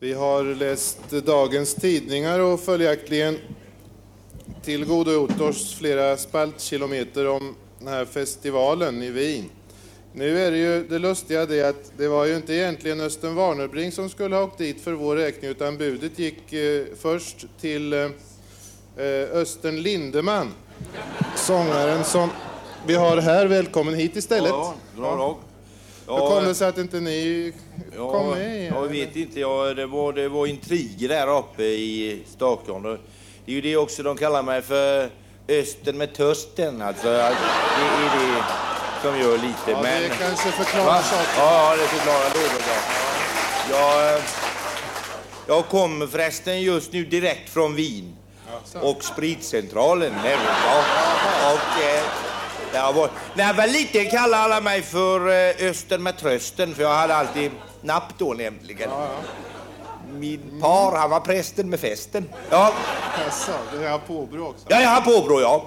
Vi har läst dagens tidningar och följaktligen tillgodogjort oss flera spaltkilometer om den här festivalen i Wien. Nu är det ju det lustiga det att det var ju inte egentligen Östen Warnerbring som skulle ha åkt dit för vår räkning utan budet gick eh, först till eh, eh Östen Lindeman, sångaren som vi har här. Välkommen hit istället. Ja, bra dag. Hur kom det sig att inte ni ja, kom med? Jag vet inte. Ja, det, var, det var intriger där uppe i Stockholm. Det är ju det också de kallar mig för Östen med törsten. Alltså, det är det som gör lite. Ja, men... det kanske förklarar saker. Ja, det förklarar något. Ja. Jag, jag kommer förresten just nu direkt från Wien. Och spritcentralen nämligen. Och, eh, jag var, när jag var liten kallade alla mig för eh, Östen med trösten för jag hade alltid napp då nämligen. Ja, ja. Min par, han var prästen med festen. Ja. Jaså, det är påbrå också? Ja, jag har påbrå, ja.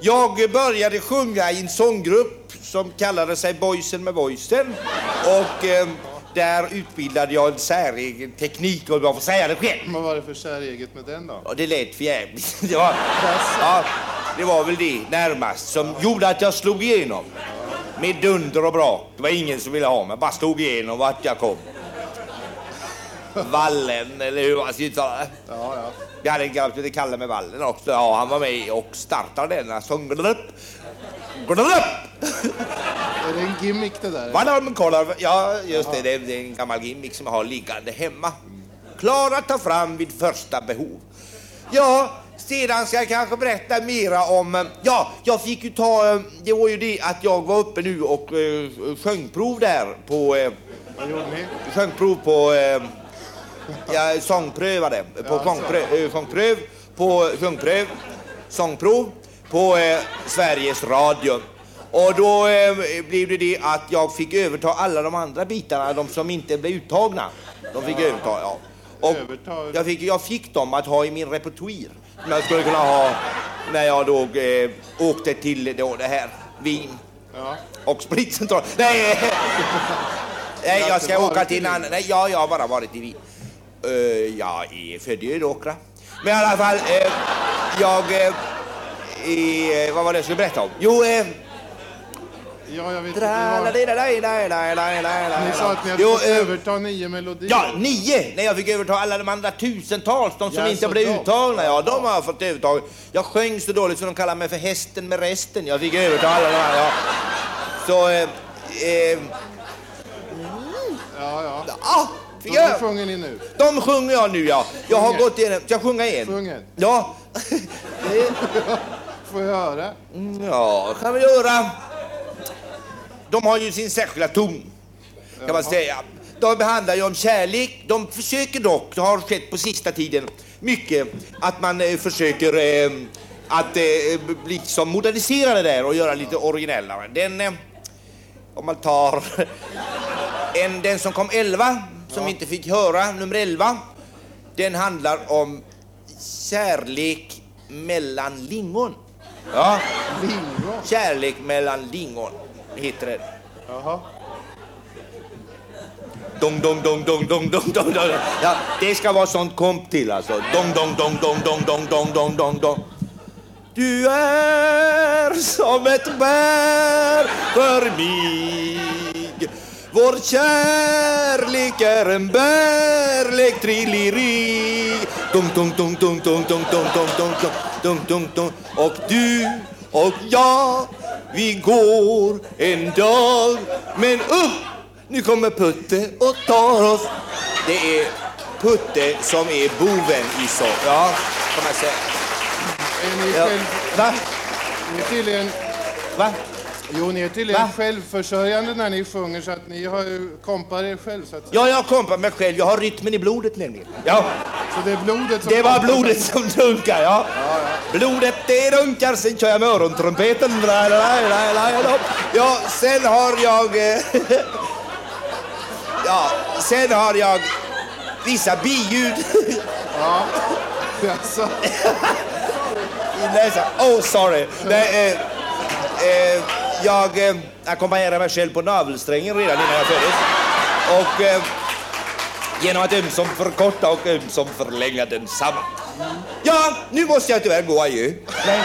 Jag började sjunga i en sånggrupp som kallade sig Boysen med Voicen. Och eh, där utbildade jag en säregen teknik, och jag får säga det själv. Vad var det för säreget med den då? Ja, det lät förjävligt. Ja, det var väl det närmast som gjorde att jag slog igenom. Med dunder och brak. Det var ingen som ville ha mig, bara slog igenom vart jag kom. Vallen, eller hur man ska uttala det. Ja, ja. Jag hade en grabb som hette Kalle med Vallen också. Ja, han var med och startade denna sång. Är det en gimmick det där? Vadå, kolla. Ja, just det. Det är en gammal gimmick som jag har liggande hemma. Klar att ta fram vid första behov. Ja, sedan ska jag kanske berätta mera om... Ja, jag fick ju ta... Det var ju det att jag var uppe nu och uh, sjöng prov där på... Vad gjorde ni? Sjöng prov på... Uh, jag sångprövade på ja, sångpröv, äh, sångpröv, på sångpröv, sångprov på eh, Sveriges Radio. Och då eh, blev det det att jag fick överta alla de andra bitarna, de som inte blev uttagna. De fick ja. överta, ja. Och jag fick, jag fick dem att ha i min repertoar. Som jag skulle kunna ha när jag då eh, åkte till då, det här Wien. Ja. Och spritcentral. Nej, nej, jag ska åka till en annan. Nej, ja, jag har bara varit i Wien. Uh, jag är född i Ödåkra. Men i alla fall, uh, jag... Uh, vad var det jag skulle berätta om? Jo, Ja, jag vet inte. Ni sa att ni hade fått överta nio melodier. Ja, nio! Nej, jag fick överta alla de andra tusentals, de som inte blev uttagna. Ja, de har jag fått överta. Jag sjöng så dåligt så de kallar mig för hästen med resten. Jag fick överta alla de här. Ja. Så... Eh, eh, ja, ja. Ah, fick de sjunger ni nu? De sjunger jag nu, ja. Jag har gått igenom... Ska jag sjunga en? Sjung en. Ja. Får jag höra? Ja, kan vi göra de har ju sin särskilda ton, kan man säga. De behandlar ju om kärlek. De försöker dock, det har skett på sista tiden, mycket att man eh, försöker eh, att eh, liksom modernisera det där och göra lite originellare. Den, eh, om man tar en, den som kom 11, som ja. inte fick höra, nummer 11, den handlar om kärlek mellan lingon. Ja. Lingon? Kärlek mellan lingon heter det. Jaha. Dong, dong, dong, dong, dong, dong, dong, dong. Ja, det ska vara sånt komp till alltså. Dong, dong, dong, dong, dong, dong, dong, dong, dong, dong. Du är som ett bär för mig Vår kärlek är en bärlek trilleri Dong, dong, dong, dong, dong, dong, dong, dong, dong, dong, dong, dong, Och du och jag vi går en dag Men upp, nu kommer Putte och tar oss Det är Putte som är boven i så. Ja, kan man säga. Själv... Va? Tydligen... Va? Jo, ni är tydligen Va? självförsörjande när ni sjunger så att ni har kompar er själv så att Ja, jag kompar mig själv. Jag har rytmen i blodet nämligen. Ja. Så det är blodet som... Det var blodet som dunkar, ja. ja, ja. Blodet det dunkar, sen kör jag med örontrumpeten. Ja, sen har jag... Eh, ja, sen har jag vissa biljud. Ja, jaså? I näsan. Oh, sorry. Nej, eh, eh, jag eh, ackompanjerade mig själv på navelsträngen redan innan jag föddes. Och... Eh, genom att ömsom förkorta och ömsom förlänga densamma. Ja, nu måste jag tyvärr gå adjö. Nej.